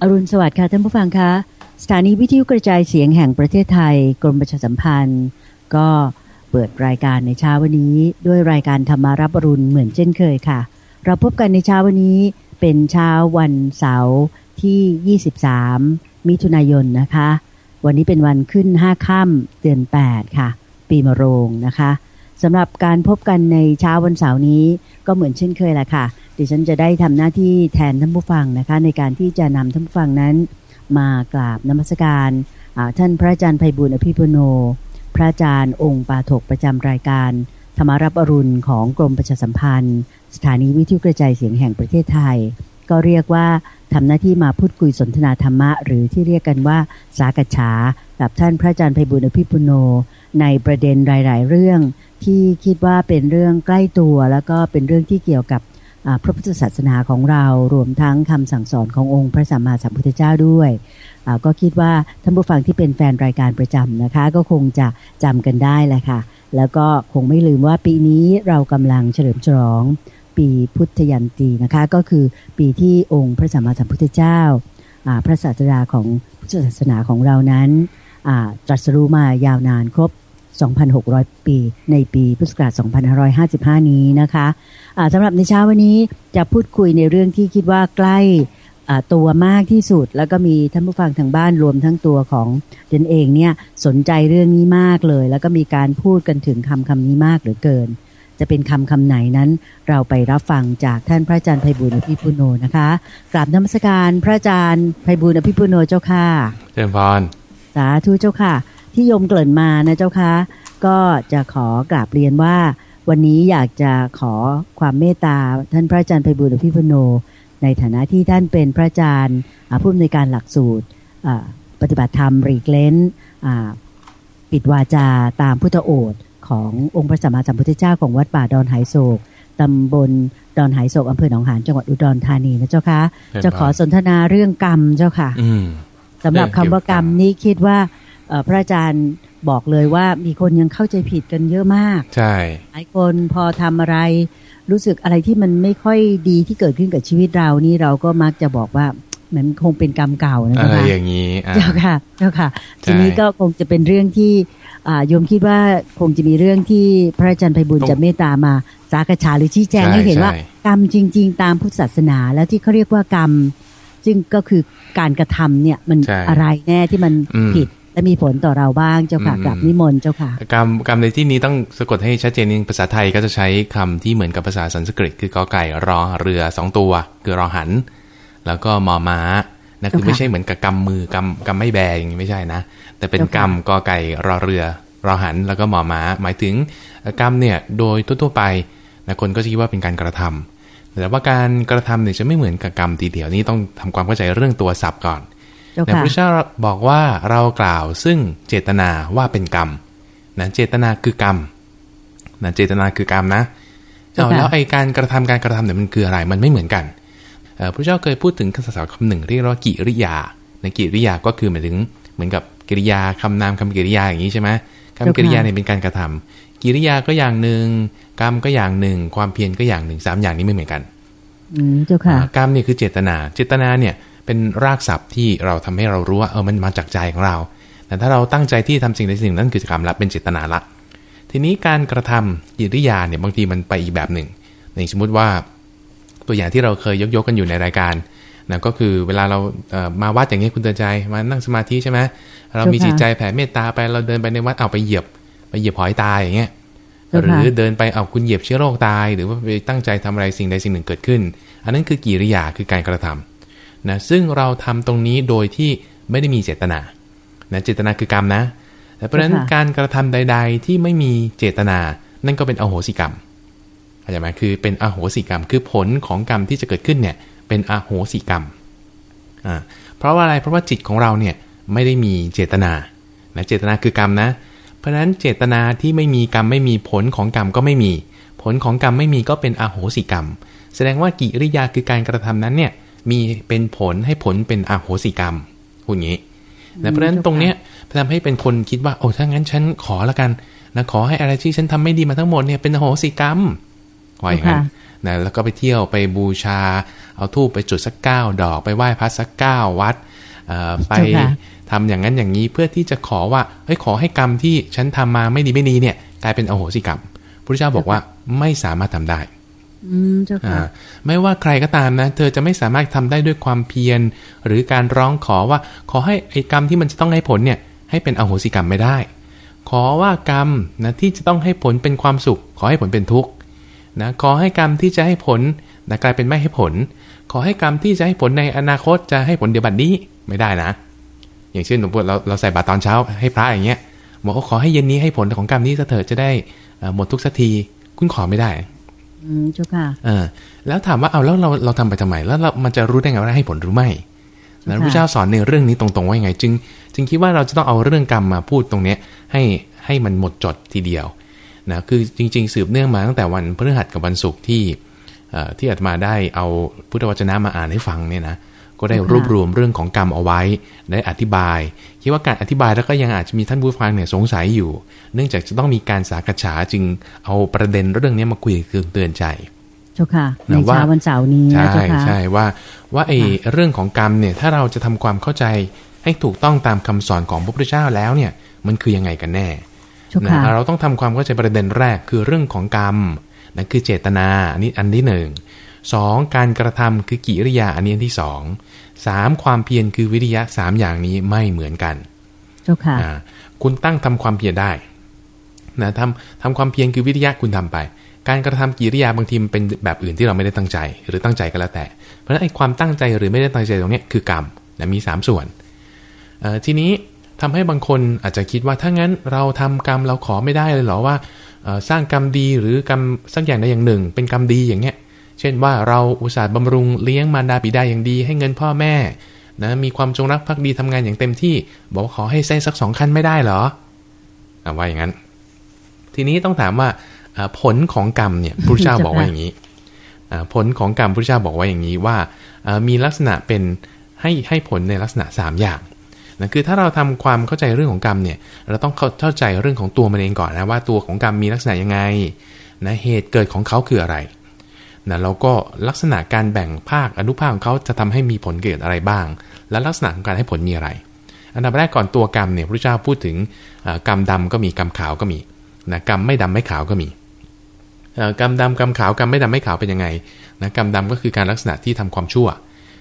อรุณสวัสดิ์ค่ะท่านผู้ฟังคะสถานีวิทยุกระจายเสียงแห่งประเทศไทย กรมประชาสัมพันธ์ ก็เปิดรายการในเช้าวันนี้ ด้วยรายการธรรมารับอรุณเหมือนเช่นเคยค่ะ เราพบกันในเช้าวันนี้เป็นเช้าวันเสาร์ที่ 23 มิถุนายนนะคะ วันนี้เป็นวันขึ้น 5 ค่ำเดือน 8 ค่ะ ปีมะโรงนะคะ สำหรับการพบกันในเช้าวันเสาร์นี้ก็เหมือนเช่นเคยแหละค่ะดิฉันจะได้ทำหน้าที่แทนท่านผู้ฟังนะคะ ในการที่จะนำท่านผู้ฟังนั้น มากราบนมัสการท่านพระอาจารย์ไพบุญอภิปุโน พระอาจารย์องค์ปาถกประจำรายการ ธรรมารับอรุณของกรมประชาสัมพันธ์ สถานีวิทยุกระจายเสียงแห่งประเทศไทย ก็เรียกว่าทำหน้าที่มาพูดคุยสนทนาธรรมะ หรือที่เรียกกันว่าสากฉากับท่านพระอาจารย์ไพบุญอภิปุโน ในประเด็นหลาย ๆ เรื่อง ที่คิดว่าเป็นเรื่องใกล้ตัว แล้วก็เป็นเรื่องที่เกี่ยวกับพระพุทธศาสนาของเรารวมทั้งคำสั่งสอนขององค์พระสัมมาสัมพุทธเจ้าด้วยก็คิดว่าท่านผู้ฟังที่เป็นแฟนรายการประจำนะคะ ก็คงจะจำกันได้แหละค่ะ แล้วก็คงไม่ลืมว่าปีนี้เรากำลังเฉลิมฉลอง ปีพุทธยันตีนะคะ ก็คือปีที่องค์พระสัมมาสัมพุทธเจ้าพระศาสดาของพุทธศาสนาของเรานั้นตรัสรู้มายาวนานครบ 2,600 ปี ในปีพุทธศักราช2555 นี้นะคะะสำหรับในเช้าวันนี้จะพูดคุยในเรื่องที่คิดว่าใกล้ตัวมากที่สุด แล้วก็มีท่านผู้ฟังทางบ้านรวมทั้งตัวของเดนเองเนี่ยสนใจเรื่องนี้มากเลย แล้วก็มีการพูดกันถึงคำคำนี้มากเหลือเกิน จะเป็นคำคำไหนนั้น เราไปรับฟังจากท่านพระอาจารย์ไพบุญอภิปุโนนะคะกราบนมัสการพระอาจารย์ไพบุญอภิปุโนเจ้าค่ะเจริญพรสาธุเจ้าค่ะ ที่โยมเกริ่นมานะเจ้าคะก็จะขอกราบเรียนว่า วันนี้อยากจะขอความเมตตาท่านพระอาจารย์ไพบุตรพิพโน ในฐานะที่ท่านเป็นพระอาจารย์ผู้อำนวยการหลักสูตรปฏิบัติธรรมรีเกลนปิดวาจาตามพุทธโอษขององค์พระสัมมาสัมพุทธเจ้าของวัดป่าดอนไหโศกตำบลดอนไหโศกอำเภอหนองหานจังหวัดอุดรธานีนะเจ้าคะจะขอสนทนาเรื่องกรรมเจ้าค่ะสำหรับคำว่ากรรมนี้คิดว่า พระอาจารย์บอกเลยว่ามีคนยังเข้าใจผิดกันเยอะมาก ใช่หลายคนพอทำอะไรรู้สึกอะไรที่มันไม่ค่อยดีที่เกิดขึ้นกับชีวิตเรานี่เราก็มักจะบอกว่าเหมือนคงเป็นกรรมเก่านะคะอะไรอย่างนี้เจ้าค่ะเจ้าค่ะ ทีนี้ก็คงจะเป็นเรื่องที่โยมคิดว่าคงจะมีเรื่องที่พระอาจารย์ไพบุญจะเมตตามาสากฉาหรือชี้แจงให้เห็นว่ากรรมจริง ๆ ตามพุทธศาสนาแล้วที่เขาเรียกว่ากรรมซึ่งก็คือการกระทำเนี่ยมันอะไรแน่ที่มันผิด และมีผลต่อเราบ้างเจ้าค่ะกลับนิมนต์เจ้าค่ะ กรรมกรรมในที่นี้ต้องสะกดให้ชัดเจนนึงภาษาไทยก็จะใช้คำที่เหมือนกับภาษาสันสกฤต คือกอไก่รอเรือสองตัว คือรอหัน แล้วก็มอม้านะคือไม่ใช่เหมือนกับกรรมมือกรรมกรรมไม่แบอย่างนี้ไม่ใช่นะ แต่เป็นกรรมกอไก่รอเรือรอหันแล้วก็มอม้า หมายถึงกรรมเนี่ยโดยทั่วๆไปนะคนก็จะคิดว่าเป็นการกระทำแต่ว่าการกระทำเนี่ยจะไม่เหมือนกับกรรมทีเดียวนี่ต้องทำความเข้าใจเรื่องตัวศัพท์ก่อน แต่พระเจ้าบอกว่าเรากล่าวซึ่งเจตนาว่าเป็นกรรมนะเจตนาคือกรรมนะเจตนาคือกรรมนะเอาแล้วไอการกระทำการกระทำเนี่ยมันคืออะไรมันไม่เหมือนกันพระเจ้าเคยพูดถึงคำศัพท์คำหนึ่งเรียกว่ากิริยาในกิริยาก็คือหมายถึงเหมือนกับกิริยาคำนามคำกิริยาอย่างนี้ใช่ไหมคำกิริยาเนี่ยเป็นการกระทำกิริยาก็อย่างหนึ่งกรรมก็อย่างหนึ่ง ความเพียรก็อย่างหนึ่งสามอย่างนี้ไม่เหมือนกันเจ้าค่ะกรรมเนี่ยคือเจตนา เจตนาเนี่ย เป็นรากศัพท์ที่เราทำให้เรารู้ว่าเออมันมาจากใจของเรา แต่ถ้าเราตั้งใจที่ทำสิ่งใดสิ่งนั้นคือกรรมละเป็นเจตนาละทีนี้การกระทำกิริยาเนี่ยบางทีมันไปอีกแบบหนึ่งอย่างสมมติว่า ตัวอย่างที่เราเคยยกยกกันอยู่ในรายการนะก็คือเวลาเราเมาวัดอย่างนี้คุณเตือนใจมานั่งสมาธิใช่ไหมเรามีจิตใจแผ่เมตตาไปเราเดินไปในวัดเอาไปเหยียบ ไปเหยียบหอยตายอย่างเงี้ยหรือเดินไปเอาคุณเหยียบเชื้อโรคตาย หรือว่าไปตั้งใจทำอะไรสิ่งใดสิ่งหนึ่งเกิดขึ้น อันนั้นคือกิริยาคือการกระทำ นะซึ่งเราทำตรงนี้โดยที่ไม่ได้มีเจตนานะเจตนาคือกรรมนะเพราะฉะนั้นการกระทำใด ๆ ที่ไม่มีเจตนา นั่นก็เป็นอโหสิกรรมเข้าใจไหมคือเป็นอโหสิกรรม คือผลของกรรมที่จะเกิดขึ้นเนี่ย เป็นอโหสิกรรมอ่าเพราะว่าอะไรเพราะว่าจิตของเราเนี่ยไม่ได้มีเจตนานะเจตนาคือกรรมนะ เพราะฉะนั้นเจตนาที่ไม่มีกรรมไม่มีผลของกรรมก็ไม่มี ผลของกรรมไม่มีก็เป็นอโหสิกรรม แสดงว่ากิริยาคือการกระทำนั้นเนี่ย มีเป็นผลให้ผลเป็นอโหสิกรรมพูดอย่างนี้นะเพราะฉะนั้นตรงเนี้ยทำให้เป็นคนคิดว่าโอ้ถ้างั้นฉันขอละกันนะขอให้อะไรที่ฉันทำไม่ดีมาทั้งหมดเนี่ยเป็นอโหสิกรรมว่าอย่างนั้นนะแล้วก็ไปเที่ยวไปบูชา เอาทูบไปจุดสักเก้าดอกไปไหว้พระสักเก้าวัดไปทำอย่างนั้นอย่างนี้เพื่อที่จะขอว่าเฮ้ยขอให้กรรมที่ฉันทำมาไม่ดีไม่ดีเนี่ย กลายเป็นอโหสิกรรมพระเจ้าบอกว่าไม่สามารถทำได้อืมเจ้าค่ะ ไม่ว่าใครก็ตามนะ เธอจะไม่สามารถทำได้ด้วยความเพียร หรือการร้องขอว่าขอให้ไอ้กรรมที่มันจะต้องให้ผลเนี่ยให้เป็นอโหสิกรรมไม่ได้ ขอว่ากรรมนะที่จะต้องให้ผลเป็นความสุข ขอให้ผลเป็นทุกข์นะขอให้กรรมที่จะให้ผลนะกลายเป็นไม่ให้ผล ขอให้กรรมที่จะให้ผลในอนาคตจะให้ผลเดี๋ยวบัดนี้ไม่ได้นะ อย่างเช่นสมมติเราเราใส่บาตรตอนเช้าให้พระอย่างเงี้ยบอกว่าขอให้เย็นนี้ให้ผลของกรรมนี้เถิดจะได้หมดทุกสักทีคุณขอไม่ได้ อืมเจ้าค่ะเออแล้วถามว่าเอาแล้วเราเราทำไปทำไมแล้วเรามันจะรู้ได้ไงว่าให้ผลหรือไม่นะพระเจ้าสอนในเรื่องนี้ตรงๆว่ายังไง จึง จึงคิดว่าเราจะต้องเอาเรื่องกรรมมาพูดตรงเนี้ยให้ให้มันหมดจดทีเดียวนะคือจริง ๆ สืบเนื่องมาตั้งแต่วันพฤหัสกับวันศุกร์ที่ที่อาตมาได้เอาพุทธวจนะมาอ่านให้ฟังเนี่ยนะก็ได้รวบรวมเรื่องของกรรมเอาไว้ ได้อธิบาย คิดว่าการอธิบายแล้วก็ยังอาจจะมีท่านผู้ฟังเนี่ยสงสัยอยู่ เนื่องจากจะต้องมีการสากฉาจึงเอาประเด็นเรื่องนี้มาคุยเตือนใจเจ้าค่ะในเช้าวันเสาร์นี้ใช่ใช่ว่าว่าไอ้เรื่องของกรรมเนี่ยถ้าเราจะทำความเข้าใจให้ถูกต้องตามคำสอนของพระพุทธเจ้าแล้วเนี่ย มันคือยังไงกันแน่นะเราต้องทำความเข้าใจประเด็นแรกคือเรื่องของกรรมนั่นคือเจตนาอันนี้อันที่หนึ่ง สองการกระทำคือกิริยาอันนี้อันที่สองสามความเพียรคือวิริยะสามอย่างนี้ไม่เหมือนกันเจ้าค่ะคุณตั้งทำความเพียรได้นะทำทำความเพียรคือวิริยะคุณทำไป การกระทำกิริยาบางทีมันเป็นแบบอื่นที่เราไม่ได้ตั้งใจ หรือตั้งใจก็แล้วแต่ เพราะฉะนั้นไอ้ความตั้งใจหรือไม่ได้ตั้งใจตรงนี้คือกรรมนะมี 3 ส่วนทีนี้ทำให้บางคนอาจจะคิดว่าถ้างั้นเราทำกรรมเราขอไม่ได้เลยเหรอว่าสร้างกรรมดีหรือกรรมสักอย่างใดอย่างหนึ่ง เป็นกรรมดีอย่างเงี้ย เช่นว่าเราอุตส่าห์บำรุงเลี้ยงมารดาบิดาอย่างดีให้เงินพ่อแม่นะมีความจงรักภักดีทำงานอย่างเต็มที่ บอกว่าขอให้เส้นสักสองขั้นไม่ได้เหรอว่าอย่างนั้น ทีนี้ต้องถามว่าผลของกรรมเนี่ยพระเจ้าบอกว่าอย่างนี้ผลของกรรมพระเจ้าบอกว่าอย่างนี้ว่ามีลักษณะเป็นให้ให้ผลในลักษณะ 3 อย่างนะคือถ้าเราทำความเข้าใจเรื่องของกรรมเนี่ย เราต้องเข้าใจเรื่องของตัวมันเองก่อนนะว่าตัวของกรรมมีลักษณะยังไงนะเหตุเกิดของเขาคืออะไร นะเราก็ลักษณะการแบ่งภาคอนุภาคของเขาจะทำให้มีผลเกิดอะไรบ้าง และลักษณะของการให้ผลมีอะไร อันดับแรกก่อนตัวกรรมเนี่ยพระเจ้าพูดถึงกรรมดำก็มีกรรมขาวก็มีนะกรรมไม่ดำไม่ขาวก็มีกรรมดำกรรมขาวกรรมไม่ดำไม่ขาวเป็นยังไงนะกรรมดำก็คือการลักษณะที่ทำความชั่ว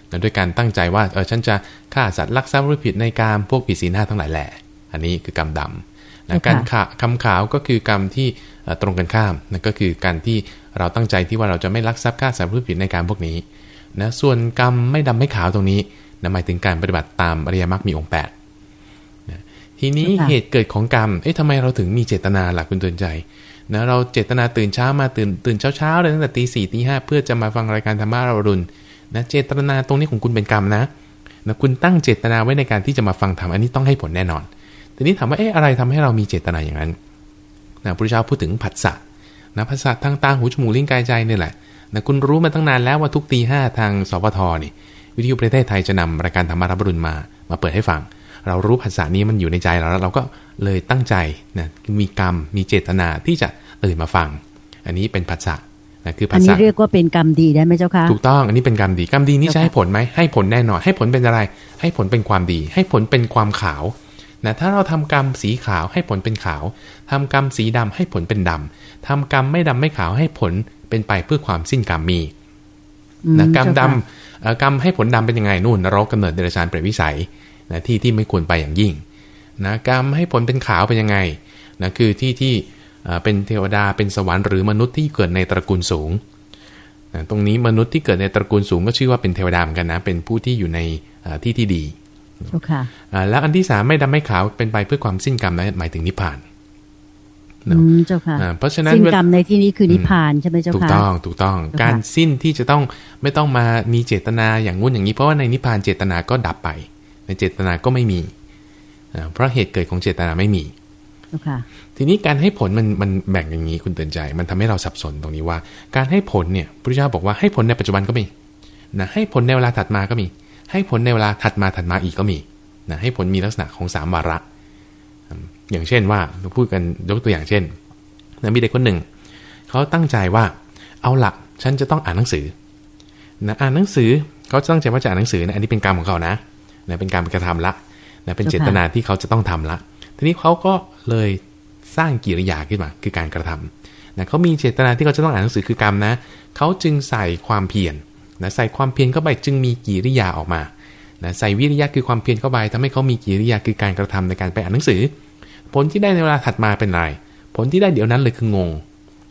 นะด้วยการตั้งใจว่าเออฉันจะฆ่าสัตว์ลักทรัพย์หรือผิดในการพวกผิดศีลห้าทั้งหลายแหละอันนี้คือกรรมดำนะการขาคำขาวก็คือกรรมที่ตรงกันข้ามนั่นก็คือการที่ เราตั้งใจที่ว่าเราจะไม่ลักทรัพย์ฆ่าสัตว์ผู้ผิดในการพวกนี้นะส่วนกรรมไม่ดำไม่ขาวตรงนี้นะหมายถึงการปฏิบัติตามอริยมรรคมีองค์8นะทีนี้เหตุเกิดของกรรมเอ๊ะทำไมเราถึงมีเจตนาหลักคุณเตือนใจนะเราเจตนาตื่นเช้ามาตื่นตื่นเช้าเช้าเลยตั้งแต่ตีสี่ตีห้าเพื่อจะมาฟังรายการธรรมะเรารุนนะเจตนาตรงนี้ของคุณเป็นกรรมนะนะคุณตั้งเจตนาไว้ในการที่จะมาฟังธรรมอันนี้ต้องให้ผลแน่นอน ทีนี้ถามว่าเอ๊ะอะไรทำให้เรามีเจตนาอย่างนั้นนะพระเจ้าพูดถึงผัสสะ นะภาษาทางตาหูจมูกลิ้นกายใจนี่แหละนะคุณรู้มาตั้งนานแล้วว่าทุกตีห้าทางสพทนี่ วิทยุประเทศไทยจะนำรายการธรรมารับรุณมา มาเปิดให้ฟัง เรารู้ภาษานี้มันอยู่ในใจเราแล้ว เราก็เลยตั้งใจนะมีกรรมมีเจตนาที่จะตื่นมาฟัง อันนี้เป็นภาษานะคือภาษาอันนี้เรียกว่าเป็นกรรมดีได้ไหมเจ้าคะถูกต้องอันนี้เป็นกรรมดีกรรมดีนี่จะให้ผลไหมให้ผลแน่นอน ให้ผลเป็นอะไร ให้ผลเป็นความดี ให้ผลเป็นความขาว นะถ้าเราทำกรรมสีขาวให้ผลเป็นขาวทำกรรมสีดำให้ผลเป็นดำทำกรรมไม่ดำไม่ขาวให้ผลเป็นไปเพื่อความสิ้นกรรมมีนะกรรมดำกรรมให้ผลดำเป็นยังไงนู่นนรกกำเนิดเดรัจฉานเปรตวิสัยนะที่ที่ไม่ควรไปอย่างยิ่งนะกรรมให้ผลเป็นขาวเป็นยังไงนะคือที่ที่เป็นเทวดาเป็นสวรรค์หรือมนุษย์ที่เกิดในตระกูลสูงนะตรงนี้มนุษย์ที่เกิดในตระกูลสูงก็ชื่อว่าเป็นเทวดาเหมือนกันนะเป็นผู้ที่อยู่ในที่ที่ดีค่ะ แล้วอันที่สามไม่ดำไม่ขาวเป็นไปเพื่อความสิ้นกรรมนะหมายถึงนิพพานเจ้าค่ะเพราะฉะนั้นสิ้นกรรมในที่นี้คือนิพพานใช่ไหมเจ้าค่ะถูกต้องถูกต้องการสิ้นที่จะต้องไม่ต้องมามีเจตนาอย่างงุ่นอย่างนี้ เพราะว่าในนิพพานเจตนาก็ดับไป ในเจตนาก็ไม่มีเพราะเหตุเกิดของเจตนาไม่มีทีนี้การให้ผลมันมันแบ่งอย่างนี้คุณเตือนใจ มันทำให้เราสับสนตรงนี้ว่า การให้ผลเนี่ยพระเจ้าบอกว่าให้ผลในปัจจุบันก็มีนะให้ผลในเวลาถัดมาก็มี ให้ผลในเวลาถัดมาถัดมาอีกก็มีนะให้ผลมีลักษณะของสามวาระ อย่างเช่นว่าเราพูดกันยกตัวอย่างเช่นนะมีเด็กคนหนึ่ง เขาตั้งใจว่าเอาหลักฉันจะต้องอ่านหนังสือนะอ่านหนังสือเขาตั้งใจว่าจะอ่านหนังสือนะอันนี้เป็นกรรมของเขานะนะเป็นการกระทำละนะเป็นเจตนาที่เขาจะต้องทำละ ทีนี้เขาก็เลยสร้างกิริยาขึ้นมาคือการกระทำนะเขามีเจตนาที่เขาจะต้องอ่านหนังสือคือกรรมนะเขาจึงใส่ความเพียร นะใส่ความเพียรเข้าไปจึงมีกิริยาออกมานะใส่วิริยะคือความเพียรเข้าไปทำให้เขามีกิริยาคือการกระทำในการไปอ่านหนังสือ ผลที่ได้ในเวลาถัดมาเป็นไร ผลที่ได้เดี๋ยวนั้นเลยคืองง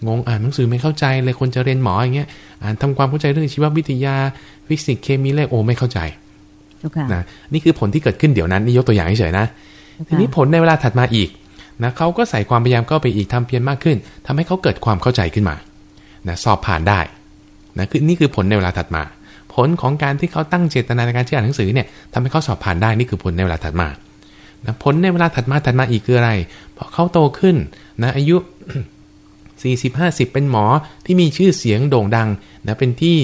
งงอ่านหนังสือไม่เข้าใจเลยคนจะเรียนหมออย่างเงี้ย อ่านทำความเข้าใจเรื่องชีววิทยาฟิสิกส์เคมีเลขโอไม่เข้าใจนะนี่คือผลที่เกิดขึ้นเดี๋ยวนั้นนี่ยกตัวอย่างเฉยๆนะทีนี้ผลในเวลาถัดมาอีกนะเขาก็ใส่ความพยายามเข้าไปอีกทำเพียรมากขึ้นทำให้เขาเกิดความเข้าใจขึ้นมานะสอบผ่านได้ นะคือนี่คือผลในเวลาถัดมา ผลของการที่เขาตั้งเจตนาในการที่อ่านหนังสือเนี่ยทำให้เขาสอบผ่านได้นี่คือผลในเวลาถัดมานะผลในเวลาถัดมาถัดมาอีกคืออะไรพอเขาโตขึ้นนะอายุ 40 50 เป็นหมอที่มีชื่อเสียงโด่งดังนะเป็นที่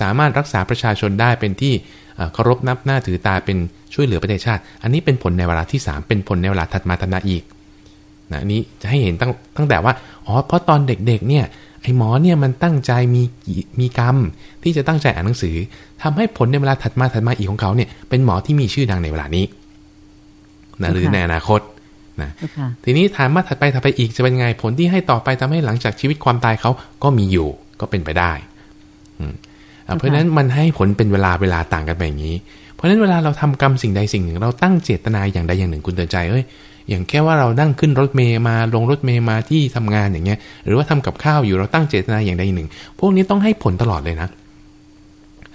สามารถรักษาประชาชนได้เป็นที่เคารพนับหน้าถือตาเป็นช่วยเหลือประเทศชาติ อันนี้เป็นผลในเวลาที่ 3 เป็นผลในเวลาถัดมาถัดมาอีกนะนี้จะให้เห็นตั้งตั้งแต่ว่าอ๋อเพราะตอนเด็กๆเนี่ย ไอ้หมอเนี่ยมันตั้งใจมีมีกรรม ที่จะตั้งใจอ่านหนังสือทำให้ผลในเวลาถัดมาถัดมาอีกของเขาเนี่ยเป็นหมอที่มีชื่อดังในเวลานี้นะหรือในอนาคตนะทีนี้ถามมาถัดไปถัดไปอีกจะเป็นไงผลที่ให้ต่อไปทำให้หลังจากชีวิตความตายเขาก็มีอยู่ก็เป็นไปได้เพราะฉะนั้นมันให้ผลเป็นเวลาเวลาต่างกันไปอย่างนี้ เพราะฉะนั้นเวลาเราทำกรรมสิ่งใดสิ่งหนึ่ง เราตั้งเจตนาอย่างใดอย่างหนึ่งคุณเตือนใจเอ้ย อย่างแค่ว่าเรานั่งขึ้นรถเมย์มาลงรถเมย์มาที่ทำงานอย่างเงี้ย หรือว่าทำกับข้าวอยู่เราตั้งเจตนาอย่างใดหนึ่ง พวกนี้ต้องให้ผลตลอดเลยนะ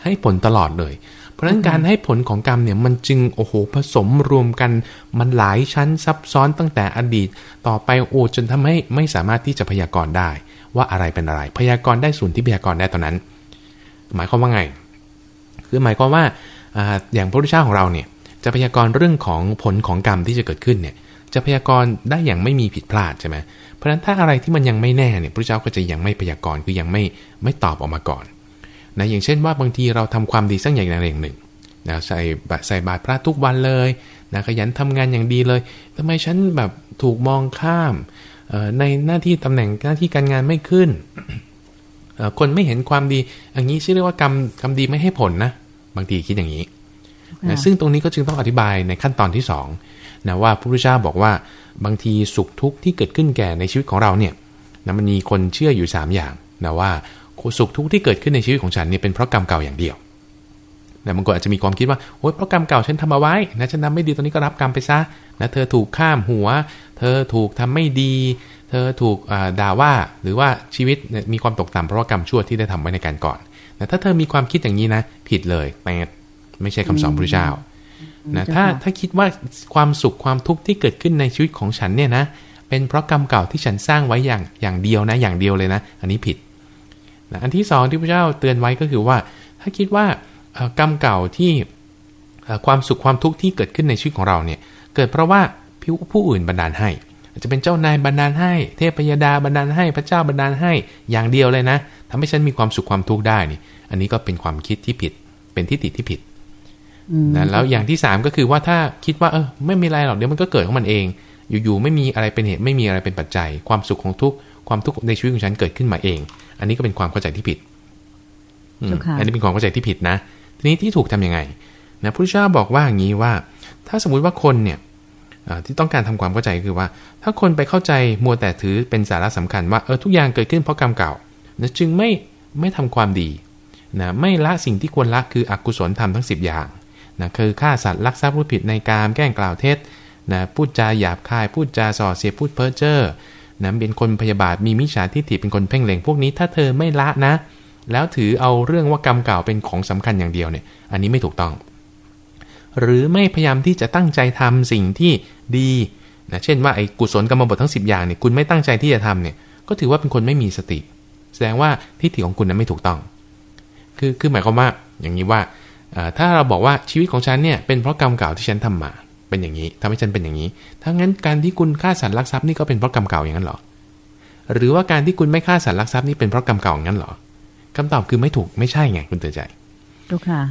ให้ผลตลอดเลย เพราะฉะนั้นการให้ผลของกรรมเนี่ยมันจึงโอ้โหผสมรวมกันมันหลายชั้นซับซ้อนตั้งแต่อดีต ต่อไปโอ้จนทำให้ไม่สามารถที่จะพยากรณ์ได้ ว่าอะไรเป็นอะไร พยากรณ์ได้ส่วนที่พยากรณ์ได้ตอนนั้น หมายความว่าไง คือหมายความว่าอย่างพระพุทธเจ้าของเราเนี่ยจะพยากรณ์เรื่องของผลของกรรมที่จะเกิดขึ้นเนี่ย จะพยากรณ์ได้อย่างไม่มีผิดพลาดใช่ไหมเพราะฉะนั้นถ้าอะไรที่มันยังไม่แน่เนี่ยพระเจ้าก็จะยังไม่พยากรณ์คือยังไม่ไม่ตอบออกมาก่อนนะอย่างเช่นว่าบางทีเราทำความดีสักอย่างใดอย่างหนึ่งนะใส่ใส่บาตรพระทุกวันเลยนะขยันทำงานอย่างดีเลยทำไมฉันแบบถูกมองข้ามในหน้าที่ตำแหน่งหน้าที่การงานไม่ขึ้น คนไม่เห็นความดีอย่างนี้ชื่อเรียกว่ากรรมกรรมดีไม่ให้ผลนะ บางทีคิดอย่างนี้นะซึ่งตรงนี้ก็จึงต้องอธิบายในขั้นตอนที่2 นะว่าพระพุทธเจ้าบอกว่าบางทีสุขทุกข์ที่เกิดขึ้นแก่ในชีวิตของเราเนี่ยนะมันมีคนเชื่ออยู่ 3 อย่างนะว่าสุขทุกข์ที่เกิดขึ้นในชีวิตของฉันเนี่ยเป็นเพราะกรรมเก่าอย่างเดียวแต่บางคนอาจจะมีความคิดว่าโอ๊ยเพราะกรรมเก่าฉันทำเอาไว้นะฉันทำไม่ดีตอนนี้ก็รับกรรมไปซะนะเธอถูกข้ามหัว เธอถูกทำไม่ดี เธอถูกด่าว่าหรือว่าชีวิตมีความตกต่ำเพราะว่ากรรมชั่วที่ได้ทำไว้ในการก่อนแต่ถ้าเธอมีความคิดอย่างนี้นะ ผิดเลยแต่ไม่ใช่คำสอนพระเจ้า นะถ้าถ้าคิดว่าความสุขความทุกข์ที่เกิดขึ้นในชีวิตของฉันเนี่ยนะเป็นเพราะกรรมเก่าที่ฉันสร้างไว้อย่างอย่างเดียวนะอย่างเดียวเลยนะ อันนี้ผิดนะอันที่สองที่พระเจ้าเตือนไว้ก็คือว่า ถ้าคิดว่ากรรมเก่าที่ความสุขความทุกข์ที่เกิดขึ้นในชีวิตของเราเนี่ย เกิดเพราะว่าผู้อื่นบันดาลให้อาจจะเป็นเจ้านายบันดาลให้ เทพยดาบันดาลให้พระเจ้าบันดาลให้อย่างเดียวเลยนะทำให้ฉันมีความสุขความทุกข์ได้นี่ อันนี้ก็เป็นความคิดที่ผิด เป็นทิฏฐิที่ผิด นะแล้วอย่างที่สามก็คือว่าถ้าคิดว่าเออไม่มีอะไรหรอกเดี๋ยวมันก็เกิดของมันเอง อยู่ๆไม่มีอะไรเป็นเหตุไม่มีอะไรเป็นปัจจัย ความสุขของทุกความทุกข์ในชีวิตของฉันเกิดขึ้นมาเอง อันนี้ก็เป็นความเข้าใจที่ผิดอันนี้เป็นความเข้าใจที่ผิดนะ ทีนี้ที่ถูกทํำยังไงนะพระเจ้าบอกว่าอย่างนี้ว่า ถ้าสมมุติว่าคนเนี่ยที่ต้องการทำความเข้าใจคือว่า ถ้าคนไปเข้าใจมัวแต่ถือเป็นสาระสำคัญว่าเออทุกอย่างเกิดขึ้นเพราะกรรมเก่านะจึงไม่ไม่ทำความดีนะไม่ละสิ่งที่ควรละคืออกุศลธรรมทั้ง 10 อย่าง นะคือฆ่าสัตว์ลักทรัพย์พูดผิดในการแกล้งกล่าวเท็จนะพูดจาหยาบคายพูดจาส่อเสียพูดเพ้อเจ้อนะเป็นคนพยาบาทมีมิจฉาทิฏฐิเป็นคนเพ่งเล็งพวกนี้ถ้าเธอไม่ละนะ แล้วถือเอาเรื่องว่ากรรมเก่าเป็นของสำคัญอย่างเดียวเนี่ย อันนี้ไม่ถูกต้อง หรือไม่พยายามที่จะตั้งใจทำสิ่งที่ดีนะเช่นว่าไอ้กุศลกรรมบททั้ง 10 อย่างเนี่ยคุณไม่ตั้งใจที่จะทำเนี่ยก็ถือว่าเป็นคนไม่มีสติ แสดงว่าทิฏฐิของคุณนั้นไม่ถูกต้อง คือคือหมายความว่าอย่างนี้ว่า ถ้าเราบอกว่าชีวิตของฉันเนี่ยเป็นเพราะกรรมเก่าที่ฉันทำมาเป็นอย่างนี้ทำให้ฉันเป็นอย่างนี้ถ้างั้นการที่คุณฆ่าสัตว์ลักทรัพย์นี่ก็เป็นเพราะกรรมเก่าอย่างนั้นหรอ หรือว่าการที่คุณไม่ฆ่าสัตว์ลักทรัพย์นี่เป็นเพราะกรรมเก่าอย่างนั้นหรอคำตอบคือไม่ถูกไม่ใช่ไงคุณเตือนใจ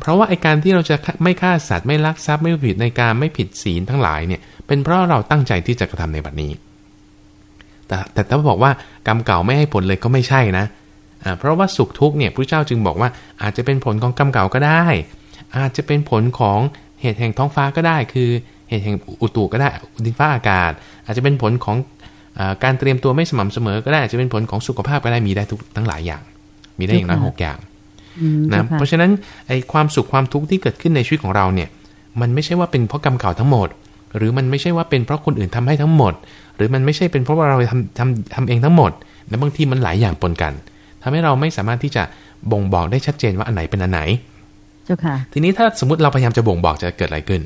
เพราะว่าไอการที่เราจะไม่ฆ่าสัตว์ไม่ลักทรัพย์ไม่ผิดในการไม่ผิดศีลทั้งหลายเนี่ย เป็นเพราะเราตั้งใจที่จะกระทำในบัดนี้ แต่แต่ถ้าบอกว่ากรรมเก่าไม่ให้ผลเลยก็ไม่ใช่นะอ่าเพราะว่าสุขทุกข์เนี่ยพระเจ้าจึงบอกว่าอาจจะเป็นผลของกรรมเก่าก็ได้ อาจจะเป็นผลของเหตุแห่งท้องฟ้าก็ได้ คือเหตุแห่งอุตุก็ได้ดินฟ้าอากาศ อาจจะเป็นผลของอการเตรียมตัวไม่สม่ำเสมอ ก็ได้อาจจะเป็นผลของสุขภาพก็ได้มีได้ทุกทั้งหลายอย่าง มีได้อย่างน้อยหกอย่างอืมนะเจ้าค่ะเพราะฉะนั้นไอ้ความสุขความทุกข์ที่เกิดขึ้นในชีวิตของเราเนี่ย มันไม่ใช่ว่าเป็นเพราะกรรมเก่าทั้งหมด หรือมันไม่ใช่ว่าเป็นเพราะคนอื่นทำให้ทั้งหมด หรือมันไม่ใช่เป็นเพราะว่าเราทำทำทำเองทั้งหมดและบางทีมันหลายอย่างปนกันทำให้เราไม่สามารถที่จะบ่งบอกได้ชัดเจนว่าอันไหนเป็นอันไหน เจ้าค่ะ ทีนี้ถ้าสมมติเราพยายามจะบ่งบอกจะเกิดอะไรขึ้น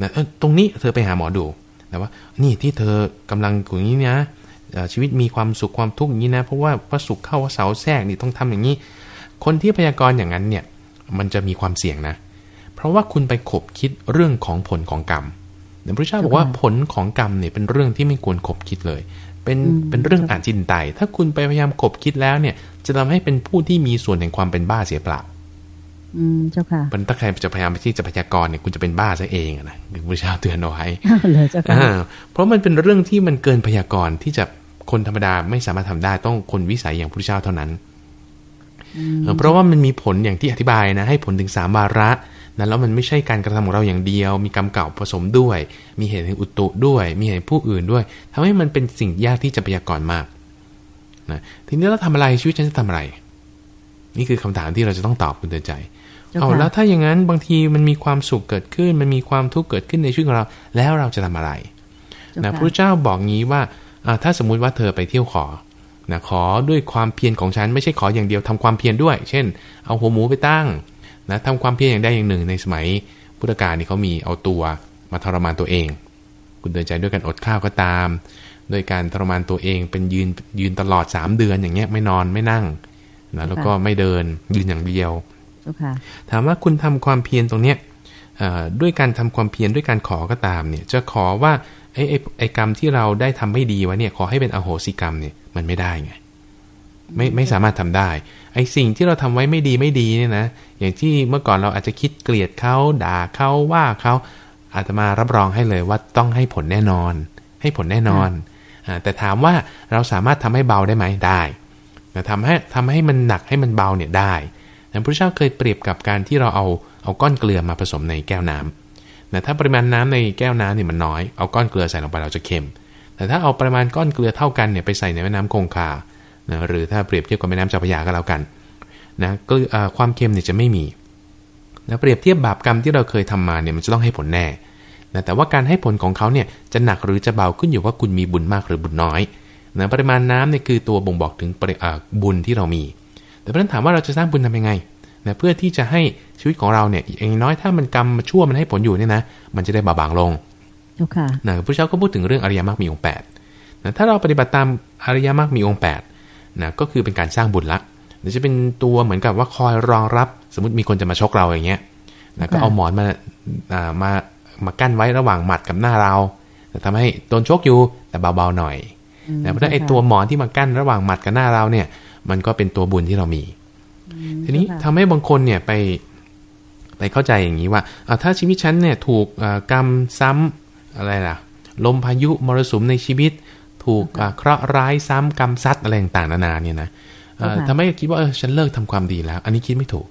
นะเอ้ยตรงนี้เธอไปหาหมอดูนะว่า นี่ที่เธอกำลังอย่างนี้นะเอ่อชีวิตมีความสุขความทุกข์อย่างนี้นะ เพราะว่าพระสุขเข้าว่าเสาแทรกนี่ต้องทำอย่างนี้ คนที่พยากรณ์อย่างนั้นเนี่ยมันจะมีความเสี่ยงนะ เพราะว่าคุณไปขบคิดเรื่องของผลของกรรมเดี๋ยวพระเจ้าบอกว่าผลของกรรมเนี่ยเป็นเรื่องที่ไม่ควรขบคิดเลย เป็นอืมเป็นเรื่องอาจินไตยถ้าคุณไปพยายามขบคิดแล้วเนี่ย จะทำให้เป็นผู้ที่มีส่วนแห่งความเป็นบ้าเสียเปล่า อืมเจ้าค่ะมันถ้าใครจะพยายามที่จะพยากรณ์เนี่ยคุณจะเป็นบ้าซะเองอะนะหรือพระเจ้าเตือนเอาไว้เลยเจ้าค่ะอ่าเพราะมันเป็นเรื่องที่มันเกินพยากรณ์ที่จะคนธรรมดาไม่สามารถทำได้ต้องคนวิสัยอย่างพระเจ้าเท่านั้นเออเพราะว่ามันมีผลอย่างที่อธิบายนะ ให้ผลถึงสามวาระนะแล้วมันไม่ใช่การกระทำของเราอย่างเดียว มีกรรมเก่าผสมด้วย มีเหตุแห่งอุตุด้วย มีเหตุแห่งผู้อื่นด้วยทำให้มันเป็นสิ่งยากที่จะพยากรณ์มากนะทีนี้เราทำอะไรชีวิตฉันจะทำอะไร นี่คือคำถามที่เราจะต้องตอบคุณเตือนใจ เจ้าเอาค่ะแล้วถ้าอย่างนั้นบางทีมันมีความสุขเกิดขึ้น มันมีความทุกข์เกิดขึ้นในชีวิตของเรา แล้วเราจะทำอะไรเจ้านะพค่ะระเจ้าบอกงี้ว่าอ่าถ้าสมมุติว่าเธอไปเที่ยวขอนะขอด้วยความเพียรของฉันไม่ใช่ขออย่างเดียวทำความเพียรด้วย เช่น เอาหัวหมูไปตั้งนะทำความเพียรอย่างใดอย่างหนึ่งในสมัยพุทธกาลนี่เขามีเอาตัวมาทรมานตัวเอง คุณเดินใจด้วยการอดข้าวก็ตาม โดยการทรมานตัวเองเป็นยืนยืนตลอด 3 เดือนอย่างเงี้ยไม่นอนไม่นั่งนะแล้วก็ไม่เดินยืนอย่างเดียวเจ้าค่ะ ถามว่าคุณทำความเพียรตรงเนี้ยเอ่อด้วยการทำความเพียรด้วยการขอก็ตามเนี่ยจะขอว่าไอ้ไอ้ไอ้กรรมที่เราได้ทำไม่ดีไว้เนี่ยขอให้เป็นอโหสิกรรมเนี่ยมันไม่ได้ไงไม่ไม่สามารถทำได้ ไอ้สิ่งที่เราทำไว้ไม่ดีไม่ดีเนี่ยนะอย่างที่เมื่อก่อนเราอาจจะคิดเกลียดเขาด่าเขาว่าเขาอาตมารับรองให้เลยว่าต้องให้ผลแน่นอน ให้ผลแน่นอนอาแต่ถามว่าเราสามารถทำให้เบาได้ไหมได้แต่ทำให้ทำให้มันหนักให้มันเบาเนี่ยได้นะ พระเจ้าเคยเปรียบกับการที่เราเอาเอาก้อนเกลือมาผสมในแก้วน้ำนะถ้าปริมาณน้ำในแก้วน้ำเนี่ยมันน้อย เอาก้อนเกลือใส่ลงไปเราจะเค็ม แต่ถ้าเอาปริมาณก้อนเกลือเท่ากันเนี่ยไปใส่ในแม่น้ำคงคานะหรือถ้าเปรียบเทียบกับแม่น้ำเจ้าพระยาก็แล้วกันนะเกลือความเค็มเนี่ยจะไม่มีนะเปรียบเทียบบาปกรรมที่เราเคยทำมาเนี่ยมันจะต้องให้ผลแน่นะแต่ว่าการให้ผลของเขาเนี่ยจะหนักหรือจะเบาขึ้นอยู่ว่าคุณมีบุญมากหรือบุญน้อยนะปริมาณน้ำเนี่ยคือตัวบ่งบอกถึงปริบุญที่เรามี แต่เพราะฉะนั้นถามว่าเราจะสร้างบุญทำยังไงนะเพื่อที่จะให้ชีวิตของเราเนี่ยอย่างน้อยถ้ามันกรรมชั่วมันให้ผลอยู่เนี่ยนะมันจะได้เบาบางลงเจ้าค่ะนะพระเจ้าก็พูดถึงเรื่องอริยมรรคมีองค์แปดนะถ้าเราปฏิบัติตามอริยมรรคมีองค์แปดนะก็คือเป็นการสร้างบุญละหรือจะเป็นตัวเหมือนกับว่าคอยรองรับ สมมติมีคนจะมาชกเราอย่างเงี้ยนะก็เอาหมอนมาอ่ามามากั้นไว้ระหว่างหมัดกับหน้าเราแต่ทำให้โดนชกอยู่แต่เบาๆหน่อยอืมนะเพราะฉะนั้นไอ้จ้ค่ตัวหมอนที่มากั้นระหว่างหมัดกับหน้าเราเนี่ย มันก็เป็นตัวบุญที่เรามี ทีนี้เจ้าทำค่ะให้บางคนเนี่ยไปไปเข้าใจอย่างนี้ว่าอ่าถ้าชีวิตฉันเนี่ยถูกอ่ากรรมซ้ำอะไรล่ะ ลมพายุมรสุมในชีวิต ถูกอ่าเคราะห์ร้ายซ้ำกรรมซัดอะไรต่างๆนานาเนี่ยนะอ่าทำให้คิดว่าเออฉันเลิกทำความดีแล้ว อันนี้คิดไม่ถูก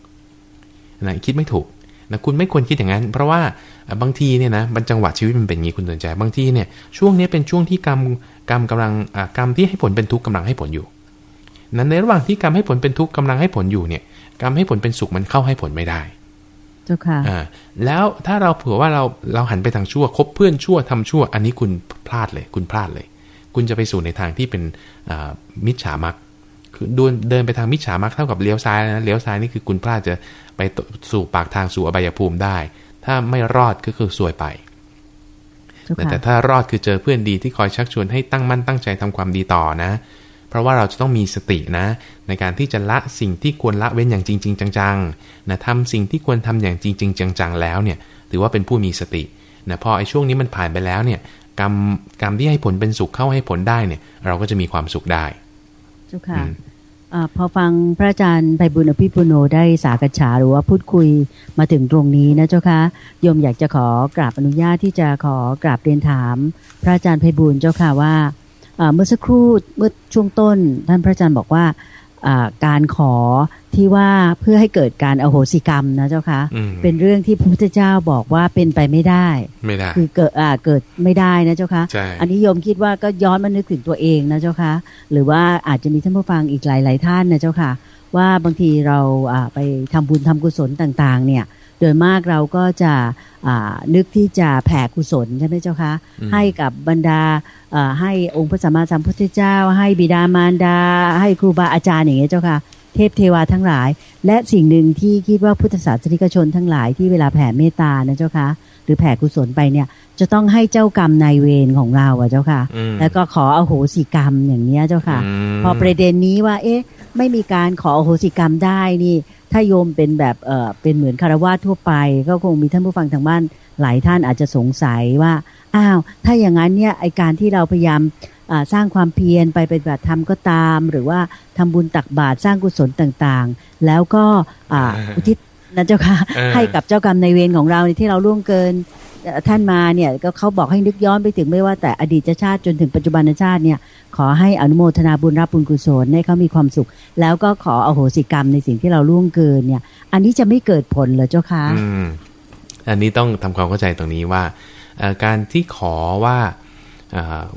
นะคิดไม่ถูกนะคุณไม่ควรคิดอย่างนั้น เพราะว่าอ่าบางทีเนี่ยนะบรรจังหวะชีวิตมันเป็นอย่างนี้คุณสนใจ บางทีเนี่ยช่วงนี้เป็นช่วงที่กรรมกรรมกำลังอ่ากรรมที่ให้ผลเป็นทุกข์กำลังให้ผลอยู่ นั้นในระหว่างที่กรรมให้ผลเป็นทุกข์กำลังให้ผลอยู่เนี่ยกรรมให้ผลเป็นสุขมันเข้าให้ผลไม่ได้เจ้าค่ะอ่าแล้วถ้าเราเผื่อว่าเราเราหันไปทางชั่วคบเพื่อนชั่วทำชั่ว อันนี้คุณพลาดเลย คุณพลาดเลย คุณจะไปสู่ในทางที่เป็นอ่ามิจฉามักคือเดินเดินไปทางมิจฉามักเท่ากับเลี้ยวซ้ายนะเลี้ยวซ้ายนี่คือคุณพลาดจะไปสู่ปากทางสู่อบายภูมิได้ ถ้าไม่รอดก็คือซวยไปเจ้าแต่ค่ะแต่ถ้ารอดคือเจอเพื่อนดีที่คอยชักชวนให้ตั้งมั่นตั้งใจทำความดีต่อนะ เพราะว่าเราจะต้องมีสตินะ ในการที่จะละสิ่งที่ควรละเว้นอย่างจริง ๆ จังๆนะทำสิ่งที่ควรทำอย่างจริง ๆ จังๆ แล้วเนี่ยถือว่าเป็นผู้มีสตินะพอไอ้ช่วงนี้มันผ่านไปแล้วเนี่ยกรรมกรรมที่ให้ผลเป็นสุขเข้าให้ผลได้เนี่ย เราก็จะมีความสุขได้เจ้าค่ะอืมอาพอฟังพระอาจารย์ไพบุญอภิปุโนได้สากฉาหรือว่าพูดคุยมาถึงตรงนี้นะเจ้าค่ะโยมอยากจะขอกราบอนุญาตที่จะขอกราบเรียนถาม พระอาจารย์ไพบุญเจ้าค่ะว่าอ่า เมื่อสักครู่เมื่อช่วงต้น ท่านพระอาจารย์บอกว่าการขอที่ว่าเพื่อให้เกิดการอโหสิกรรมนะเจ้าคะเป็นเรื่องที่พระพุทธเจ้าบอกว่าเป็นไปไม่ได้ ไม่ได้ คือเกิดอ่าเกิดไม่ได้นะเจ้าคะอันนี้โยมคิดว่าก็ย้อนมานึกถึงตัวเองนะเจ้าคะหรือว่าอาจจะมีท่านผู้ฟังอีกหลาย ๆ ท่านนะเจ้าค่ะ ว่าบางทีเราไปทำบุญทำกุศลต่าง ๆ เนี่ย โดยมากเราก็จะนึกที่จะแผ่กุศลใช่ไหมเจ้าคะให้กับบรรดาให้องค์พระสัมมาสัมพุทธเจ้า ให้บิดามารดา ให้ครูบาอาจารย์อย่างเงี้ยเจ้าค่ะเทพเทวาทั้งหลาย และสิ่งหนึ่งที่คิดว่าพุทธศาสนิกชนทั้งหลายที่เวลาแผ่เมตตานะเจ้าค่ะหรือแผ่กุศลไปเนี่ย จะต้องให้เจ้ากรรมนายเวรของเราอะเจ้าค่ะ แล้วก็ขออโหสิกรรมอย่างเนี้ยเจ้าค่ะ พอประเด็นนี้ว่า เอ๊ะ ไม่มีการขออโหสิกรรมได้นี่ ถ้าโยมเป็นแบบเออเป็นเหมือนคารวะทั่วไป ก็คงมีท่านผู้ฟังทางบ้านหลายท่านอาจจะสงสัยว่าอ้าวถ้าอย่างนั้นเนี่ยไอการที่เราพยายามสร้างความเพียรไปปฏิบัติธรรมก็ตาม หรือว่าทำบุญตักบาตรสร้างกุศลต่างๆ แล้วก็อุทิศนะเจ้าค่ะให้กับเจ้ากรรมในเวรของเราที่เราล่วงเกิน ท่านมาเนี่ยก็เขาบอกให้นึกย้อนไปถึงไม่ว่าแต่อดีตชาติจนถึงปัจจุบันชาติเนี่ยขอให้อนุโมทนาบุญรับบุญกุศลให้เขามีความสุข แล้วก็ขออโหสิกรรมในสิ่งที่เราล่วงเกินเนี่ย อันนี้จะไม่เกิดผลเหรอเจ้าคะอันนี้ต้องทำความเข้าใจตรงนี้ว่าการที่ขอว่า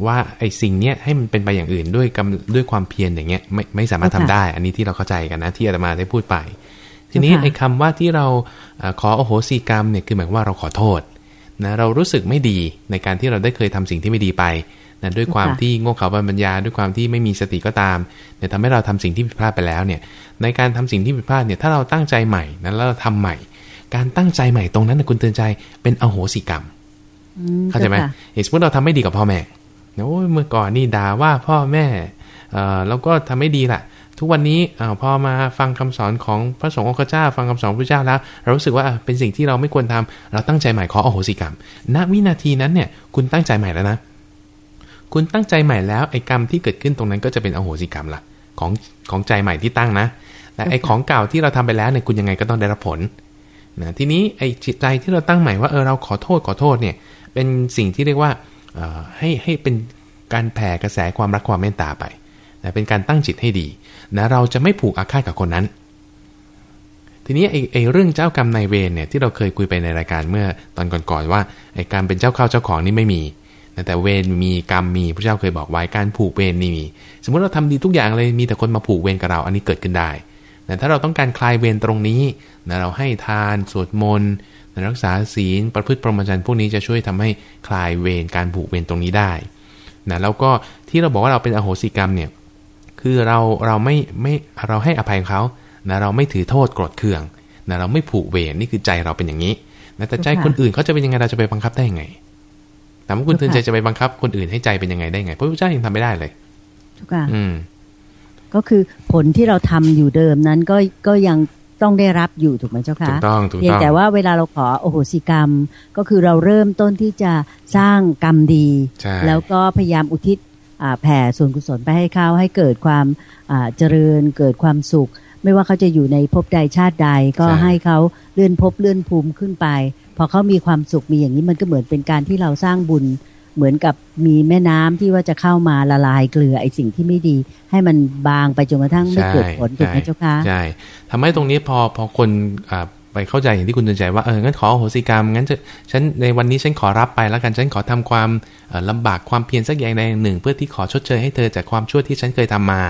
ว่าไอ้สิ่งเนี้ยให้มันเป็นไปอย่างอื่นด้วยกำด้วยความเพียรอย่างเงี้ยไม่ไม่สามารถทำได้ อันนี้ที่เราเข้าใจกันนะที่อาตมาได้พูดไป ทีนี้ไอ้คาว่าที่เราขอโอโหสิกรรมเนี่ยคือหมายว่าเราขอโทษ นะเรารู้สึกไม่ดีในการที่เราได้เคยทำสิ่งที่ไม่ดีไปนะด้วยความที่โง่เขลาปัญญา ด้วยความที่ไม่มีสติก็ตามเนี่ยทำให้เราทำสิ่งที่ผิดพลาดไปแล้วเนี่ย ในการทำสิ่งที่ผิดพลาดเนี่ยถ้าเราตั้งใจใหม่นะแล้วเราทำใหม่ การตั้งใจใหม่ตรงนั้นนะคุณเตือนใจเป็นอโหสิกรรมเข้าใจไหมสมมติเราทำไม่ดีกับพ่อแม่โอ้ยเมื่อก่อนนี่ด่าว่าพ่อแม่เออแล้วก็ทำไม่ดีละ ทุกวันนี้อพอมาฟังคำสอนของพระสงฆ์องค์เจ้า ฟังคำสอนพระเจ้าแล้ว เรารู้สึกว่าเป็นสิ่งที่เราไม่ควรทำเราตั้งใจใหม่ขออโหสิกรรม ณวินาทีนั้นเนี่ยคุณตั้งใจใหม่แล้วนะ คุณตั้งใจใหม่แล้วไอ้กรรมที่เกิดขึ้นตรงนั้นก็จะเป็นอโหสิกรรมละของของใจใหม่ที่ตั้งนะแต่ไอ้ของเก่าที่เราทำไปแล้วเนี่ยคุณยังไงก็ต้องได้รับผลนะทีนี้ไอ้จิตใจที่เราตั้งใหม่ว่าเออเราขอโทษขอโทษเนี่ยเป็นสิ่งที่เรียกว่าให้ให้เป็นการแผ่กระแสความรักความเมตตาไปนะเป็นการตั้งจิตให้ดี นะเราจะไม่ผูกอาฆาตกับคนนั้น ทีนี้ไอ้ไอเรื่องเจ้ากรรมนายเวรเนี่ยที่เราเคยคุยไปในรายการเมื่อตอนก่อนๆว่าไอ้การเป็นเจ้าข้าเจ้าของนี่ไม่มีแต่เวรมีกรรมมีพระเจ้าเคยบอกไว้การผูกเวรนี่มี สมมุติเราทำดีทุกอย่างเลยมีแต่คนมาผูกเวรกับเราอันนี้เกิดขึ้นได้แต่ถ้าเราต้องการคลายเวรตรงนี้นะเราให้ทานสวดมนต์รักษาศีลประพฤติพรหมจรรย์พวกนี้จะช่วยทำให้คลายเวรการผูกเวรตรงนี้ได้นะแล้วก็ที่เราบอกว่าเราเป็นอโหสิกรรมเนี่ย คือเราเราไม่ไม่เราให้อภัยเขานะเราไม่ถือโทษโกรธเคืองนะเราไม่ผูกเวรนี่คือใจเราเป็นอย่างนี้นะแต่ใจคนอื่นเขาจะเป็นยังไงเราจะไปบังคับได้ยังไงถามว่าคุณเตือนใจจะไปบังคับคนอื่นให้ใจเป็นยังไงได้ไงพระพุทธเจ้ายังทำไม่ได้เลยทุกอย่างก็คือผลที่เราทำอยู่เดิมนั้นก็ก็ยังต้องได้รับอยู่ถูกไหมเจ้าค่ะถูกต้องถูกต้องเพียงแต่ว่าเวลาเราขอโอโหสิกรรม ก็คือเราเริ่มต้นที่จะสร้างกรรมดี แล้วก็พยายามอุทิศ แผ่ส่วนกุศลไปให้เขาให้เกิดความเจริญเกิดความสุข ไม่ว่าเขาจะอยู่ในภพใดชาติใดก็ให้เขาเลื่อนภพเลื่อนภูมิขึ้นไป พอเขามีความสุขมีอย่างนี้มันก็เหมือนเป็นการที่เราสร้างบุญเหมือนกับมีแม่น้ำที่ว่าจะเข้ามาละลายเกลือไอสิ่งที่ไม่ดี ให้มันบางไปจนกระทั่งไม่เกิดผลถูกไหมเจ้าคะใช่ทำให้ตรงนี้พอพอคน ไปเข้าใจอย่างที่คุณเตือนใจว่าเอองั้นขอโหสิกรรมงั้นจะฉันในวันนี้ฉันขอรับไปแล้วกันฉันขอทำความลำบากความเพียรสักอย่างใดอย่างหนึ่ง เพื่อที่ขอชดเชยให้เธอจากความชั่วที่ฉันเคยทำมา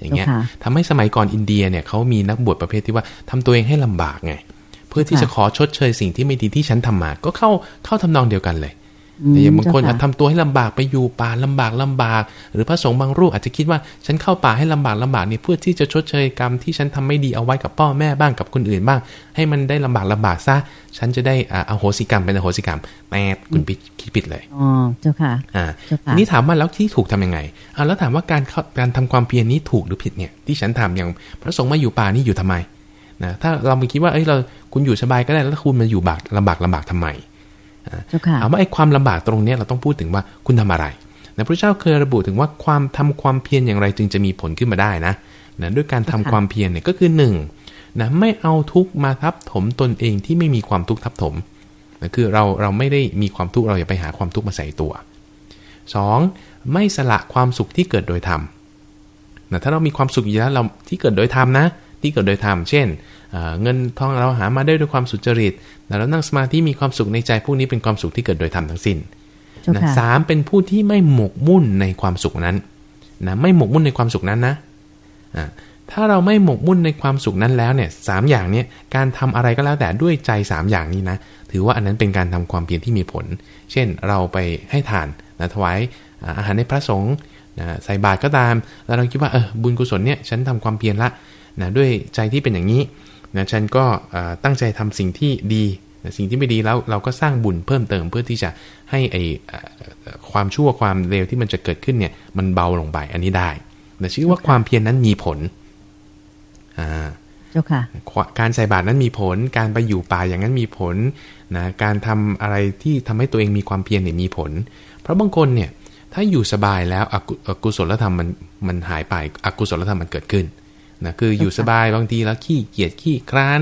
อย่างเงี้ยทำให้สมัยก่อนอินเดียเนี่ยเขามีนักบวชประเภทที่ว่าทำตัวเองให้ลำบากไงเพื่อที่จะขอชดเชยสิ่งที่ไม่ดีที่ฉันทำมา ก็เข้าเข้าทำนองเดียวกันเลย แต่อย่างบางคนอาจทำตัวให้ลำบากไปอยู่ป่าลำบากลำบาก หรือพระสงฆ์บางรูปอาจจะคิดว่าฉันเข้าป่าให้ลำบากลำบากนี่เพื่อที่จะชดเชยกรรมที่ฉันทำไม่ดีเอาไว้กับพ่อแม่บ้างกับคนอื่นบ้าง ให้มันได้ลำบากลำบากซะฉันจะได้อาโหสิกรรมเป็นอโหสิกรรมแม่คุณปิดคิดผิดเลยอ๋อเจ้าค่ะอ่าทีนี้ถามว่าแล้วที่ถูกทํำยังไงอ่าแล้วถามว่าการการทำความเพียรนี้ถูกหรือผิดเนี่ยที่ฉันทำอย่างพระสงฆ์มาอยู่ป่านี่อยู่ทำไมนะถ้าเราไม่คิดว่าเอ้ยเราคุณอยู่สบายก็ได้แล้วคุณมาอยู่บากลำบากลำบากทำไม เอาว่าไอ้ความลำบากตรงนี้เราต้องพูดถึงว่าคุณทำอะไรนะพระเจ้าเคยระบุถึงว่าความทำความเพียรอย่างไรจึงจะมีผลขึ้นมาได้นะนะด้วยการทำความเพียรเนี่ยก็คือ1นนะไม่เอาทุกมาทับถมตนเองที่ไม่มีความทุกข์ทับถมนะคือเราเราไม่ได้มีความทุกข์เราอย่าไปหาความทุกข์มาใส่ตัว 2. ไม่สละความสุขที่เกิดโดยธรรมนะถ้าเรามีความสุขอยู่แล้วเราที่เกิดโดยธรรมนะ ที่เกิดโดยธรรมเช่นเงินทองเราหามาได้ด้วยความสุจริตแล้วนั่งสมาธิมีความสุขในใจพวกนี้เป็นความสุขที่เกิดโดยธรรมทั้งสิ้นนะสามเป็นผู้ที่ไม่หมกมุ่นในความสุขนั้นนะไม่หมกมุ่นในความสุขนั้นนะถ้าเราไม่หมกมุ่นในความสุขนั้นแล้วเนี่ยสามอย่างเนี้ยการทำอะไรก็แล้วแต่ด้วยใจสามอย่างนี้นะถือว่าอันนั้นเป็นการทำความเพียรที่มีผล เช่นเราไปให้ทานนะถวายอาหารในพระสงฆ์นะใส่บาตรก็ตาม แล้วเราคิดว่าเออบุญกุศลเนี่ยฉันทำความเพียรละ นะด้วยใจที่เป็นอย่างนี้นะฉันก็ตั้งใจทำสิ่งที่ดีนะสิ่งที่ไม่ดีแล้วเราก็สร้างบุญเพิ่มเติมเพื่อที่จะให้ไอความชั่วความเลวที่มันจะเกิดขึ้นเนี่ยมันเบาลงไปอันนี้ได้นะชื่อว่าความเพียรนนั้นมีผลอ่าเจ้าค่ะการใส่บาตรนั้นมีผล การไปอยู่ป่าอย่างนั้นมีผลนะการทำอะไรที่ทำให้ตัวเองมีความเพียรเนี่ยมีผล เพราะบางคนเนี่ยถ้าอยู่สบายแล้วอกุศลธรรมมันมันหายไปอกุศลธรรมมันเกิดขึ้น นะคืออยู่สบายบางทีแล้วขี้เกียจขี้คร้าน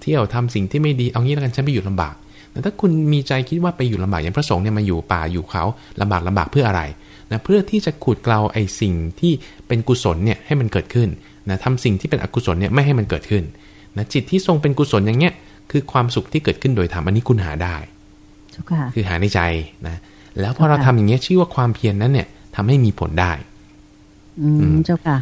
เที่ยวทำสิ่งที่ไม่ดีเอางี้แล้วกันฉันไปอยู่ลำบากแต่ถ้าคุณมีใจคิดว่าไปอยู่ลำบากอย่างพระสงฆ์เนี่ยมาอยู่ป่าอยู่เขาลำบากลำบากเพื่ออะไรนะเพื่อที่จะขุดเกลาไอ้สิ่งที่เป็นกุศลเนี่ยให้มันเกิดขึ้นนะทำสิ่งที่เป็นอกุศลเนี่ยไม่ให้มันเกิดขึ้นนะจิตที่ทรงเป็นกุศลอย่างเงี้ยคือความสุขที่เกิดขึ้นโดยธรรมอันนี้คุณหาได้คือหาในใจนะแล้วพอเราทำอย่างเงี้ยชื่อว่าความเพียรนนั้นเนี่ยทำให้มีผลได้ อืมเจ้าค่ะ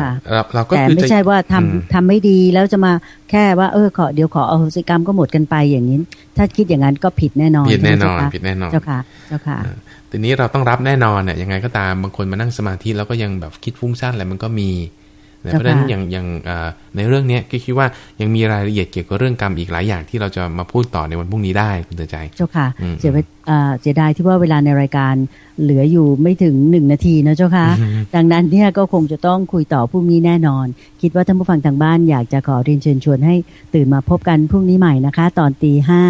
ค่ะเราก็แต่ไม่ใช่ว่าทำทำไม่ดีแล้วจะมาแค่ว่าเออขอเดี๋ยวขอเอาสิกรรมก็หมดกันไปอย่างนี้ ถ้าคิดอย่างนั้นก็ผิดแน่นอนผิดแน่นอนผิดแน่นอนเจ้าค่ะ เจ้าค่ะทีนี้เราต้องรับแน่นอนเนี่ยยังไงก็ตามบางคนมานั่งสมาธิแล้วก็ยังแบบคิดฟุ้งซ่านอะไรมันก็มีเพราะฉะนั้นอย่างอย่าง ในเรื่องนี้ก็คิดว่ายังมีรายละเอียดเกี่ยวกับเรื่องกรรมอีกหลายอย่างที่เราจะมาพูดต่อในวันพรุ่งนี้ได้คุณเตือนใจเจ้าค่ะเสียเสียดายที่ว่าเวลาในรายการเหลืออยู่ไม่ถึงหนึ่งนาทีนะเจ้าค่ะ ดังนั้นเนี่ยก็คงจะต้องคุยต่อพรุ่งนี้แน่นอน คิดว่าท่านผู้ฟังทางบ้านอยากจะขอเรียนเชิญชวนให้ตื่นมาพบกันพรุ่งนี้ใหม่นะคะ ตอนตีห้า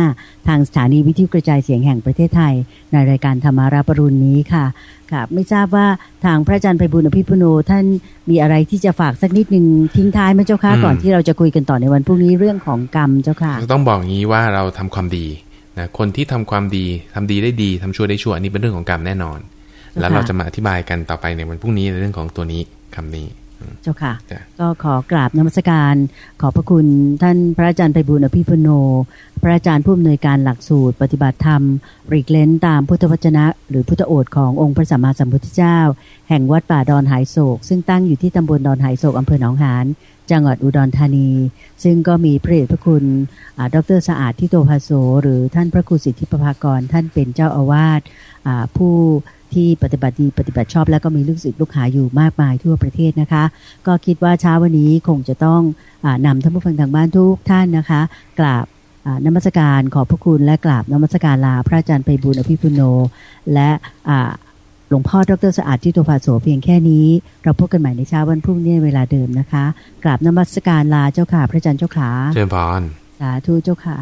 ทางสถานีวิทยุกระจายเสียงแห่งประเทศไทย ในรายการธรรมาราปรุณนี้ค่ะค่ะ ไม่ทราบว่าทางพระอาจารย์ไพบุญอภิปุโนท่านมีอะไรที่จะฝากสักนิดหนึ่งทิ้งท้ายไหมเจ้าค่ะก่อนที่เราจะคุยกันต่อในวันพรุ่งนี้เรื่องของกรรมเจ้าค่ะ ต้องบอกงี้ว่าเราทำความดีนะคนที่ทำความดีทำดีได้ดีทำชั่วได้ชั่วอันนี้เป็นเรื่องของกรรมแน่นอน แล้วเราจะมาอธิบายกันต่อไปในวันพรุ่งนี้ในเรื่องของตัวนี้คำนี้ เจ้าค่ะ ก็ขอกราบนมัสการ ขอบพระคุณท่านพระอาจารย์ไพบุญอภิพุโน พระอาจารย์ผู้อำนวยการหลักสูตร ปฏิบัติธรรมริกเลนตามพุทธวจนะ หรือพุทธโอษขององค์พระสัมมาสัมพุทธเจ้า แห่งวัดป่าดอนหายโศก ซึ่งตั้งอยู่ที่ตำบลดอนหายโศกอำเภอหนองหานจังหวัดอุดรธานี ซึ่งก็มีพระเดชพระคุณดรสะอาดที่โตภาโสหรือท่านพระครูสิทธิประภากรท่านเป็นเจ้าอาวาสผู้ ที่ปฏิบัติดีปฏิบัติชอบ แล้วก็มีลูกศิษย์ลูกหาอยู่มากมายทั่วประเทศนะคะ ก็คิดว่าเช้าวันนี้คงจะต้องอนำท่านผู้ฟังทางบ้านทุกท่านนะคะกราบนมัสการขอบพระคุณและกราบนมัสการลาพระอาจารย์ไปบุญอภิพุโน และหลวงพ่อดรสะอาดที่ตัวภาโสเพียงแค่นี้ เราพบกันใหม่ในเช้าวันพรุ่งนี้เวลาเดิมนะคะ กราบนมัสการลาเจ้าค่ะพระอาจารย์เจ้าขาเชิญพรสาธุเจ้าค่ะ